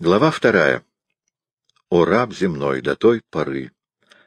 Глава вторая. О раб земной до той поры,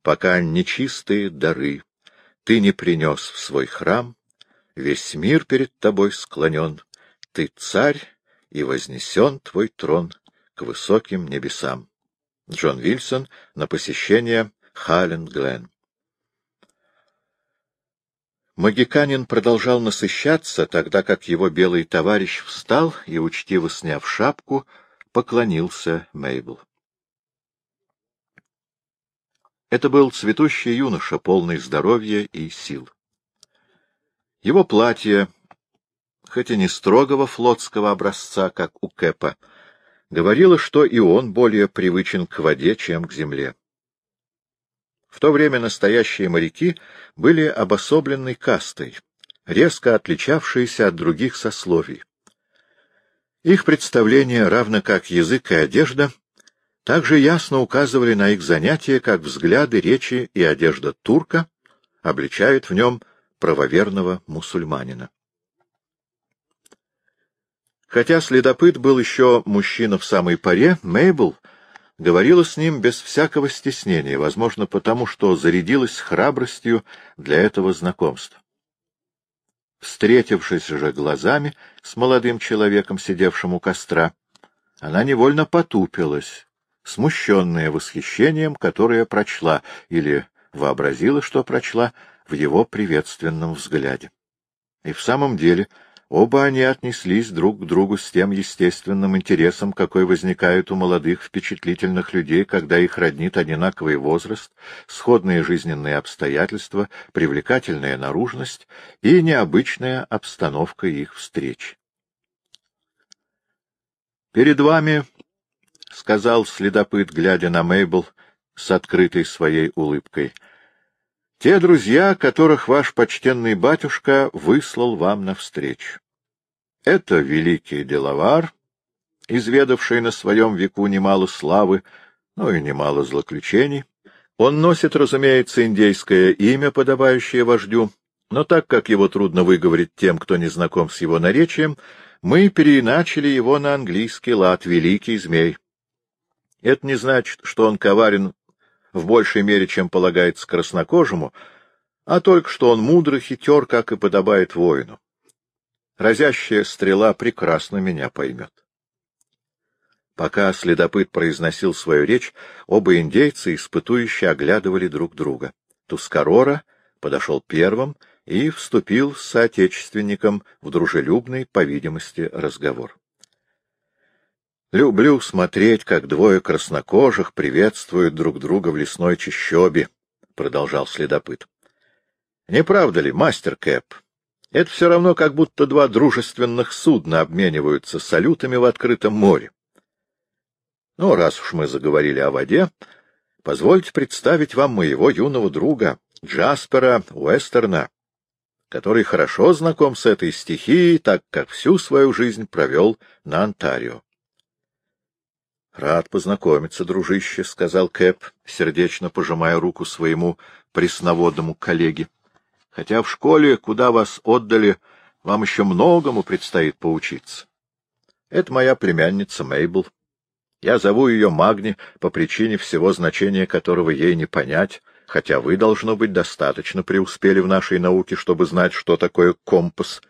пока нечистые дары ты не принес в свой храм, весь мир перед тобой склонен, ты царь, и вознесен твой трон к высоким небесам. Джон Вильсон на посещение Халленд-Глен. Магиканин продолжал насыщаться, тогда как его белый товарищ встал и, учтиво сняв шапку, поклонился Мейбл. Это был цветущий юноша, полный здоровья и сил. Его платье, хоть и не строгого флотского образца, как у Кэпа, говорило, что и он более привычен к воде, чем к земле. В то время настоящие моряки были обособленной кастой, резко отличавшиеся от других сословий. Их представления, равно как язык и одежда, также ясно указывали на их занятия, как взгляды, речи и одежда турка обличают в нем правоверного мусульманина. Хотя следопыт был еще мужчина в самой паре, Мейбл говорила с ним без всякого стеснения, возможно, потому что зарядилась храбростью для этого знакомства. Встретившись же глазами с молодым человеком, сидевшим у костра, она невольно потупилась, смущенная восхищением, которое прочла или вообразила, что прочла в его приветственном взгляде. И в самом деле Оба они отнеслись друг к другу с тем естественным интересом, какой возникает у молодых впечатлительных людей, когда их роднит одинаковый возраст, сходные жизненные обстоятельства, привлекательная наружность и необычная обстановка их встреч. «Перед вами, — сказал следопыт, глядя на Мейбл с открытой своей улыбкой, — те друзья, которых ваш почтенный батюшка выслал вам навстречу. Это великий деловар, изведавший на своем веку немало славы, ну и немало злоключений. Он носит, разумеется, индейское имя, подобающее вождю, но так как его трудно выговорить тем, кто не знаком с его наречием, мы переиначили его на английский лад «Великий змей». Это не значит, что он коварен в большей мере, чем полагается краснокожему, а только что он мудрый хитер, как и подобает воину. Разящая стрела прекрасно меня поймет. Пока следопыт произносил свою речь, оба индейца испытующе оглядывали друг друга. Тускарора подошел первым и вступил с соотечественником в дружелюбный, по видимости, разговор. «Люблю смотреть, как двое краснокожих приветствуют друг друга в лесной чащобе», — продолжал следопыт. «Не правда ли, мастер Кэп?» Это все равно, как будто два дружественных судна обмениваются салютами в открытом море. Ну, раз уж мы заговорили о воде, позвольте представить вам моего юного друга, Джаспера Уэстерна, который хорошо знаком с этой стихией, так как всю свою жизнь провел на Онтарио. — Рад познакомиться, дружище, — сказал Кэп, сердечно пожимая руку своему пресноводному коллеге хотя в школе, куда вас отдали, вам еще многому предстоит поучиться. Это моя племянница Мейбл. Я зову ее Магни по причине всего значения которого ей не понять, хотя вы, должно быть, достаточно преуспели в нашей науке, чтобы знать, что такое компас.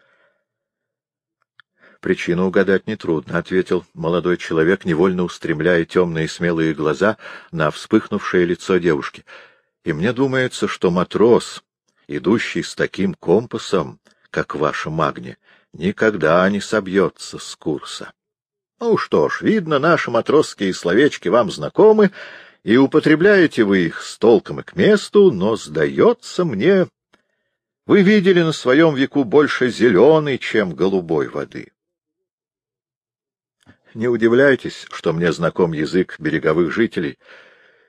Причину угадать нетрудно, — ответил молодой человек, невольно устремляя темные смелые глаза на вспыхнувшее лицо девушки. И мне думается, что матрос, идущий с таким компасом, как ваша магни, никогда не собьется с курса. Ну что ж, видно, наши матросские словечки вам знакомы, и употребляете вы их с толком и к месту, но, сдается мне, вы видели на своем веку больше зеленой, чем голубой воды. Не удивляйтесь, что мне знаком язык береговых жителей —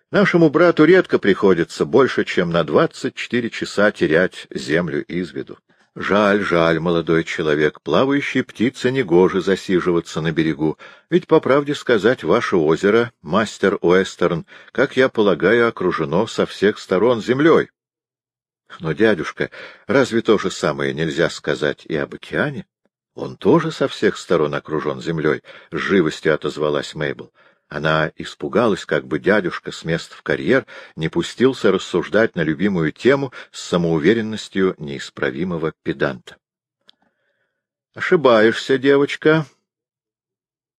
Нашему брату редко приходится больше, чем на двадцать четыре часа терять землю из виду. Жаль, жаль, молодой человек, плавающей птице негоже засиживаться на берегу, ведь, по правде сказать, ваше озеро, мастер Уэстерн, как я полагаю, окружено со всех сторон землей. Но, дядюшка, разве то же самое нельзя сказать и об океане? Он тоже со всех сторон окружен землей, — с живостью отозвалась Мейбл. Она испугалась, как бы дядюшка с места в карьер не пустился рассуждать на любимую тему с самоуверенностью неисправимого педанта. — Ошибаешься, девочка.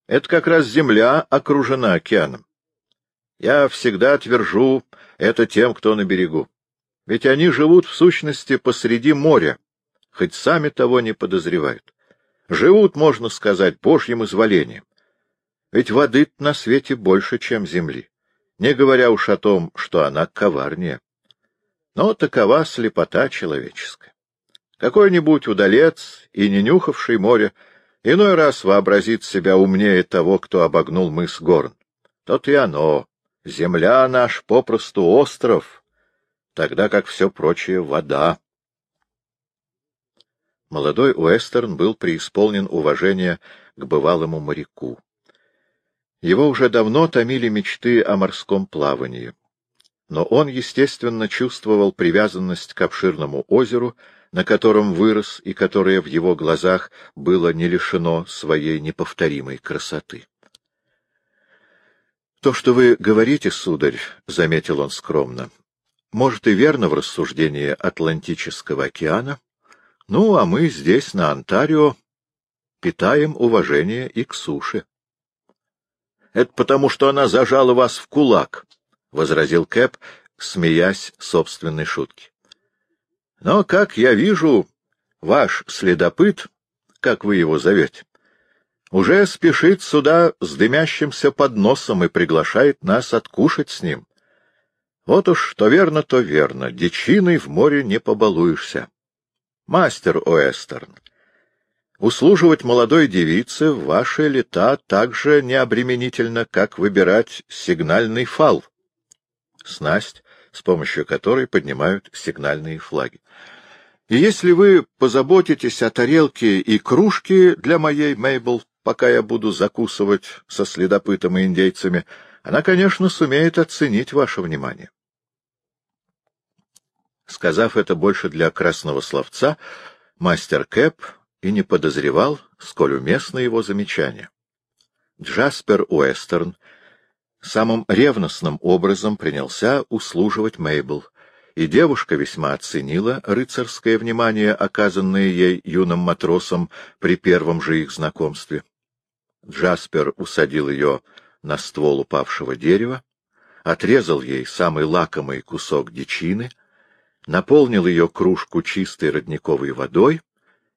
Это как раз земля окружена океаном. Я всегда твержу это тем, кто на берегу. Ведь они живут, в сущности, посреди моря, хоть сами того не подозревают. Живут, можно сказать, божьим изволением. Ведь воды на свете больше, чем земли, не говоря уж о том, что она коварнее. Но такова слепота человеческая. Какой-нибудь удалец и не нюхавший море иной раз вообразит себя умнее того, кто обогнул мыс Горн. Тот и оно. Земля наш попросту остров, тогда как все прочее — вода. Молодой Уэстерн был преисполнен уважения к бывалому моряку. Его уже давно томили мечты о морском плавании. Но он, естественно, чувствовал привязанность к обширному озеру, на котором вырос и которое в его глазах было не лишено своей неповторимой красоты. — То, что вы говорите, сударь, — заметил он скромно, — может и верно в рассуждении Атлантического океана, ну, а мы здесь, на Онтарио, питаем уважение и к суше. Это потому, что она зажала вас в кулак, — возразил Кэп, смеясь собственной шутки. — Но, как я вижу, ваш следопыт, как вы его зовете, уже спешит сюда с дымящимся подносом и приглашает нас откушать с ним. Вот уж то верно, то верно, дичиной в море не побалуешься. Мастер Уэстерн, Услуживать молодой девице в ваши лета так же необременительно, как выбирать сигнальный фал. Снасть, с помощью которой поднимают сигнальные флаги. И если вы позаботитесь о тарелке и кружке для моей Мейбл, пока я буду закусывать со следопытом и индейцами, она, конечно, сумеет оценить ваше внимание. Сказав это больше для красного словца, мастер Кэп и не подозревал, сколь уместно его замечание. Джаспер Уэстерн самым ревностным образом принялся услуживать Мейбл, и девушка весьма оценила рыцарское внимание, оказанное ей юным матросом при первом же их знакомстве. Джаспер усадил ее на ствол упавшего дерева, отрезал ей самый лакомый кусок дичины, наполнил ее кружку чистой родниковой водой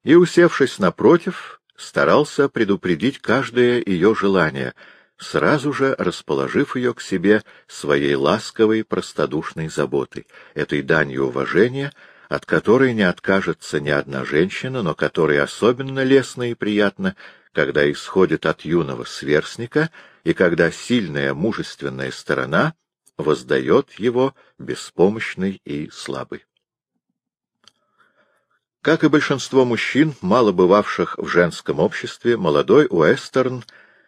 и, усевшись напротив, старался предупредить каждое ее желание, сразу же расположив ее к себе своей ласковой простодушной заботой, этой данью уважения, от которой не откажется ни одна женщина, но которой особенно лестно и приятно, когда исходит от юного сверстника и когда сильная мужественная сторона воздает его беспомощный и слабый. Как и большинство мужчин, мало бывавших в женском обществе, молодой Уэстерн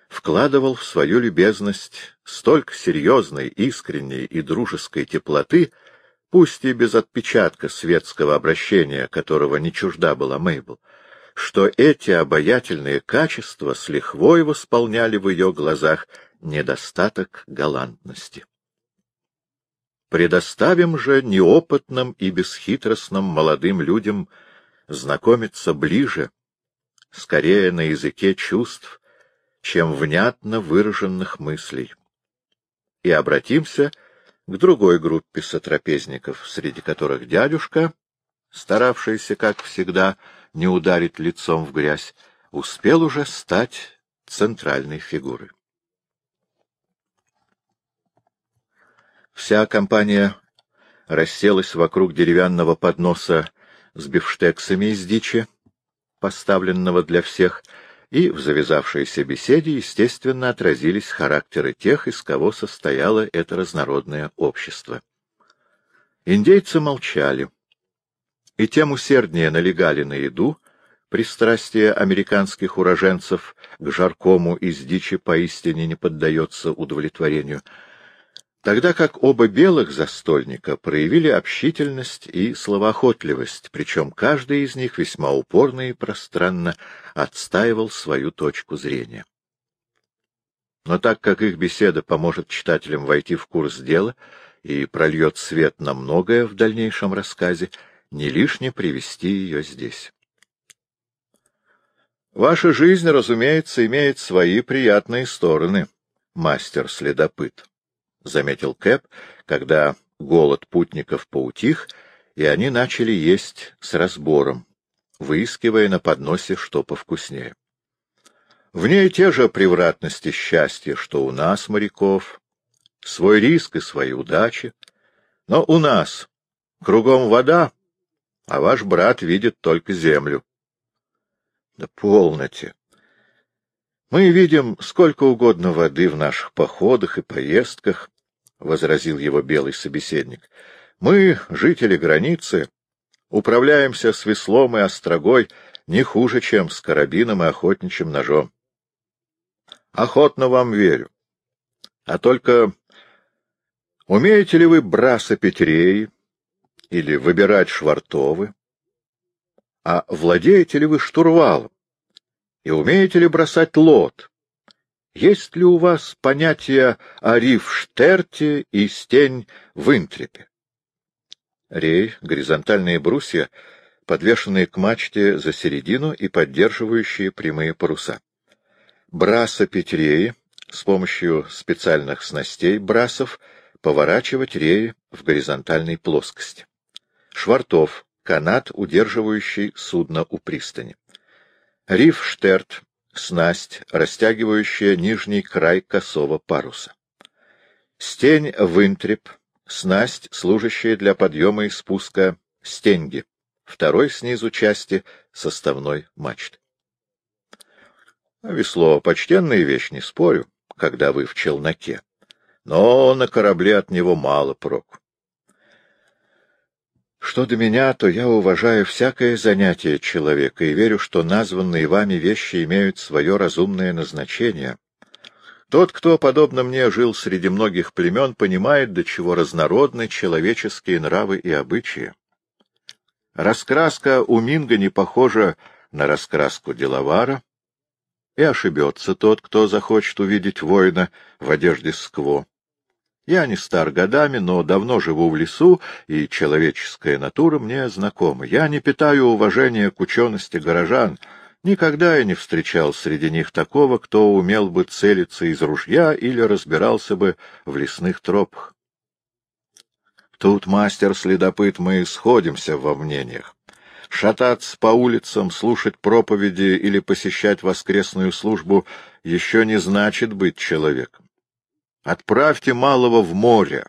вкладывал в свою любезность столько серьезной, искренней и дружеской теплоты, пусть и без отпечатка светского обращения, которого не чужда была Мейбл, что эти обаятельные качества с лихвой восполняли в ее глазах недостаток галантности. Предоставим же неопытным и бесхитростным молодым людям — знакомиться ближе, скорее на языке чувств, чем внятно выраженных мыслей. И обратимся к другой группе сотрапезников, среди которых дядюшка, старавшийся, как всегда, не ударить лицом в грязь, успел уже стать центральной фигурой. Вся компания расселась вокруг деревянного подноса с бифштексами из дичи, поставленного для всех, и в завязавшейся беседе, естественно, отразились характеры тех, из кого состояло это разнородное общество. Индейцы молчали, и тем усерднее налегали на еду, пристрастие американских уроженцев к жаркому из дичи поистине не поддается удовлетворению — тогда как оба белых застольника проявили общительность и словоохотливость, причем каждый из них весьма упорно и пространно отстаивал свою точку зрения. Но так как их беседа поможет читателям войти в курс дела и прольет свет на многое в дальнейшем рассказе, не лишне привести ее здесь. Ваша жизнь, разумеется, имеет свои приятные стороны, мастер-следопыт, — заметил Кэп, когда голод путников поутих, и они начали есть с разбором, выискивая на подносе что повкуснее. В ней те же превратности счастья, что у нас, моряков, свой риск и свои удачи. Но у нас кругом вода, а ваш брат видит только землю. Да полноте. Мы видим сколько угодно воды в наших походах и поездках, — возразил его белый собеседник. Мы, жители границы, управляемся с веслом и острогой не хуже, чем с карабином и охотничьим ножом. Охотно вам верю. А только умеете ли вы брасопить реи или выбирать швартовы? А владеете ли вы штурвалом? И умеете ли бросать лот? Есть ли у вас понятие о рифштерте и стень в интрепе? Рей — горизонтальные брусья, подвешенные к мачте за середину и поддерживающие прямые паруса. Браса реи с помощью специальных снастей брасов поворачивать реи в горизонтальной плоскости. Швартов — канат, удерживающий судно у пристани. Рифштерт — снасть, растягивающая нижний край косого паруса. Стень винтреп — снасть, служащая для подъема и спуска стенги, второй снизу части составной мачты. Весло — почтенная вещь, не спорю, когда вы в челноке. Но на корабле от него мало проку. Что до меня, то я уважаю всякое занятие человека и верю, что названные вами вещи имеют свое разумное назначение. Тот, кто, подобно мне, жил среди многих племен, понимает, до чего разнородны человеческие нравы и обычаи. Раскраска у Минга не похожа на раскраску Делавара, и ошибется тот, кто захочет увидеть воина в одежде скво. Я не стар годами, но давно живу в лесу, и человеческая натура мне знакома. Я не питаю уважения к учености горожан, никогда я не встречал среди них такого, кто умел бы целиться из ружья или разбирался бы в лесных тропах. Тут, мастер-следопыт, мы сходимся во мнениях. Шататься по улицам, слушать проповеди или посещать воскресную службу еще не значит быть человеком. Отправьте малого в море,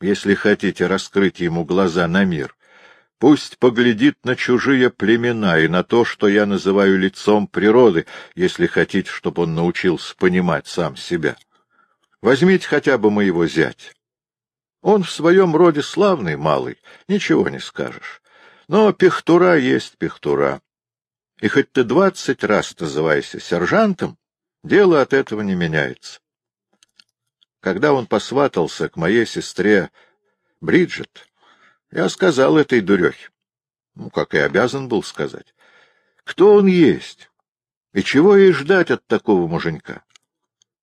если хотите раскрыть ему глаза на мир. Пусть поглядит на чужие племена и на то, что я называю лицом природы, если хотите, чтобы он научился понимать сам себя. Возьмите хотя бы моего зятя. Он в своем роде славный малый, ничего не скажешь. Но пехтура есть пехтура. И хоть ты двадцать раз называйся сержантом, дело от этого не меняется. Когда он посватался к моей сестре Бриджит, я сказал этой дурехе, ну, как и обязан был сказать, кто он есть и чего ей ждать от такого муженька.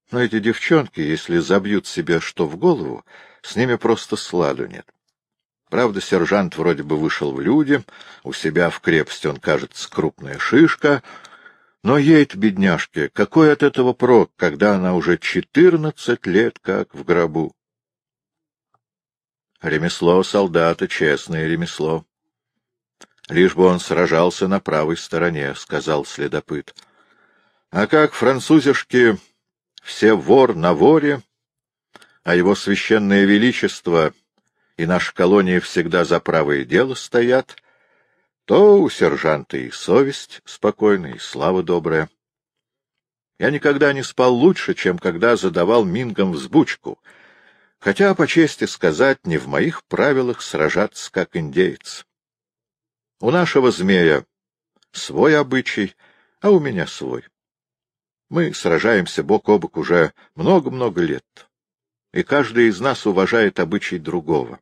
Но эти девчонки, если забьют себе что в голову, с ними просто сладу нет. Правда, сержант вроде бы вышел в люди, у себя в крепости он, кажется, крупная шишка, но ей-то, бедняжке, какой от этого прок, когда она уже четырнадцать лет как в гробу? Ремесло солдата — честное ремесло. Лишь бы он сражался на правой стороне, — сказал следопыт. А как французишки все вор на воре, а его священное величество и наша колония всегда за правое дело стоят, то у сержанта и совесть спокойная, и слава добрая. Я никогда не спал лучше, чем когда задавал мингам взбучку, хотя, по чести сказать, не в моих правилах сражаться как индейец. У нашего змея свой обычай, а у меня свой. Мы сражаемся бок о бок уже много-много лет, и каждый из нас уважает обычай другого.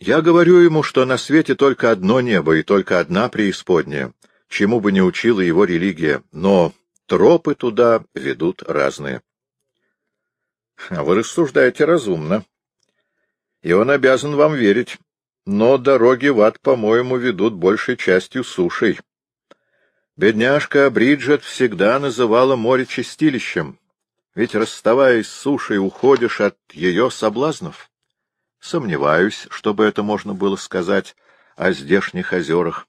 Я говорю ему, что на свете только одно небо и только одна преисподняя, чему бы ни учила его религия, но тропы туда ведут разные. А вы рассуждаете разумно. И он обязан вам верить. Но дороги в ад, по-моему, ведут большей частью сушей. Бедняжка Бриджет всегда называла море чистилищем, ведь, расставаясь с сушей, уходишь от ее соблазнов. Сомневаюсь, чтобы это можно было сказать о здешних озерах.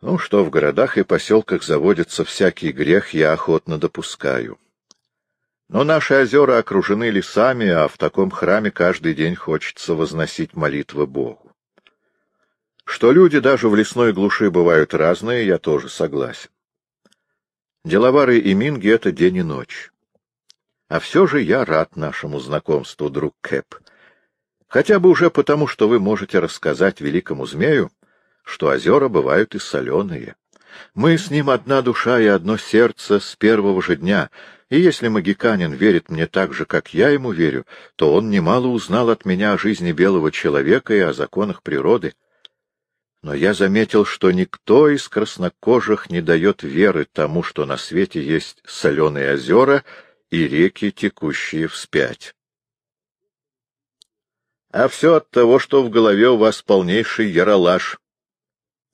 Ну, что в городах и поселках заводится всякий грех, я охотно допускаю. Но наши озера окружены лесами, а в таком храме каждый день хочется возносить молитвы Богу. Что люди даже в лесной глуши бывают разные, я тоже согласен. Деловары и Минги — это день и ночь. А все же я рад нашему знакомству, друг Кэп. Хотя бы уже потому, что вы можете рассказать великому змею, что озера бывают и соленые. Мы с ним одна душа и одно сердце с первого же дня, и если магиканин верит мне так же, как я ему верю, то он немало узнал от меня о жизни белого человека и о законах природы. Но я заметил, что никто из краснокожих не дает веры тому, что на свете есть соленые озера и реки, текущие вспять. А все от того, что в голове у вас полнейший яролаж,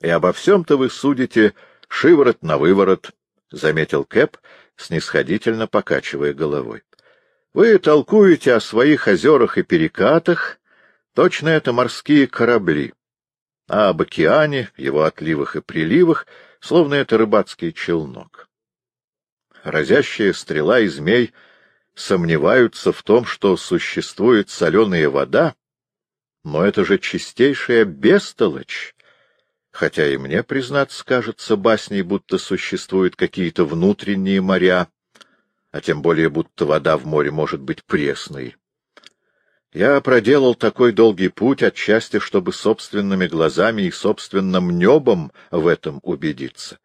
и обо всем-то вы судите шиворот на выворот, — заметил Кэп, снисходительно покачивая головой. — Вы толкуете о своих озерах и перекатах, точно это морские корабли, а об океане, его отливах и приливах, словно это рыбацкий челнок. Разящая стрела и змей сомневаются в том, что существует соленая вода, но это же чистейшая бестолочь, хотя и мне, признаться, кажется басней, будто существуют какие-то внутренние моря, а тем более будто вода в море может быть пресной. Я проделал такой долгий путь отчасти, чтобы собственными глазами и собственным небом в этом убедиться,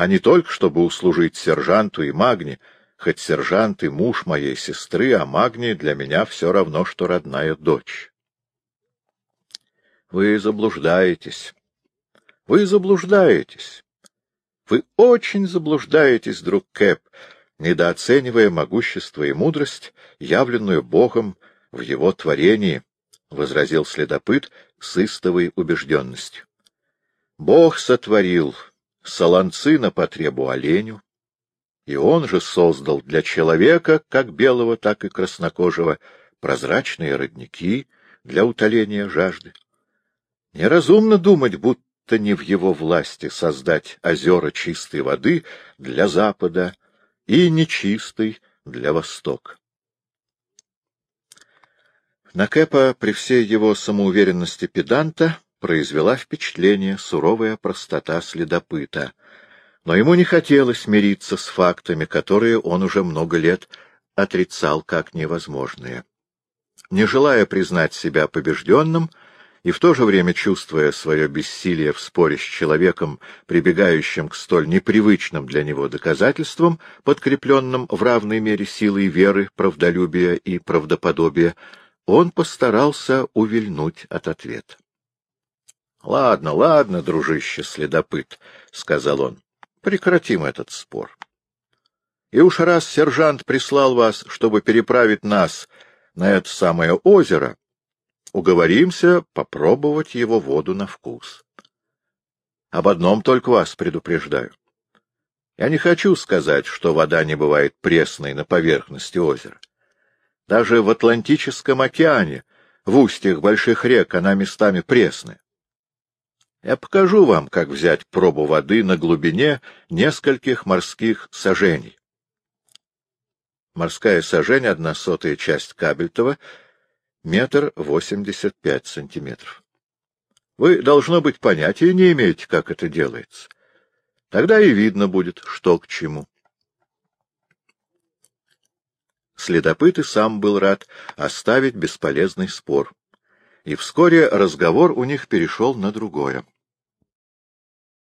а не только чтобы услужить сержанту и Магне, хоть сержант и муж моей сестры, а Магни для меня все равно, что родная дочь. Вы заблуждаетесь. Вы заблуждаетесь. Вы очень заблуждаетесь, друг Кэп, недооценивая могущество и мудрость, явленную Богом в его творении, — возразил следопыт с истовой убежденностью. Бог сотворил солонцы на потребу оленю, и он же создал для человека, как белого, так и краснокожего, прозрачные родники для утоления жажды. Неразумно думать, будто не в его власти создать озера чистой воды для Запада и нечистой для Востока. На Кэпа при всей его самоуверенности педанта произвела впечатление суровая простота следопыта, но ему не хотелось мириться с фактами, которые он уже много лет отрицал как невозможные. Не желая признать себя побежденным, и в то же время чувствуя свое бессилие в споре с человеком, прибегающим к столь непривычным для него доказательствам, подкрепленным в равной мере силой веры, правдолюбия и правдоподобия, он постарался увильнуть от ответа. — Ладно, ладно, дружище следопыт, — сказал он, — прекратим этот спор. И уж раз сержант прислал вас, чтобы переправить нас на это самое озеро, уговоримся попробовать его воду на вкус. Об одном только вас предупреждаю. Я не хочу сказать, что вода не бывает пресной на поверхности озера. Даже в Атлантическом океане, в устьях больших рек, она местами пресная. Я покажу вам, как взять пробу воды на глубине нескольких морских сажений. Морская сажень — одна сотая часть Кабельтова — метр восемьдесят пять сантиметров. Вы, должно быть, понятия не имеете, как это делается. Тогда и видно будет, что к чему. Следопыт и сам был рад оставить бесполезный спор. И вскоре разговор у них перешел на другое.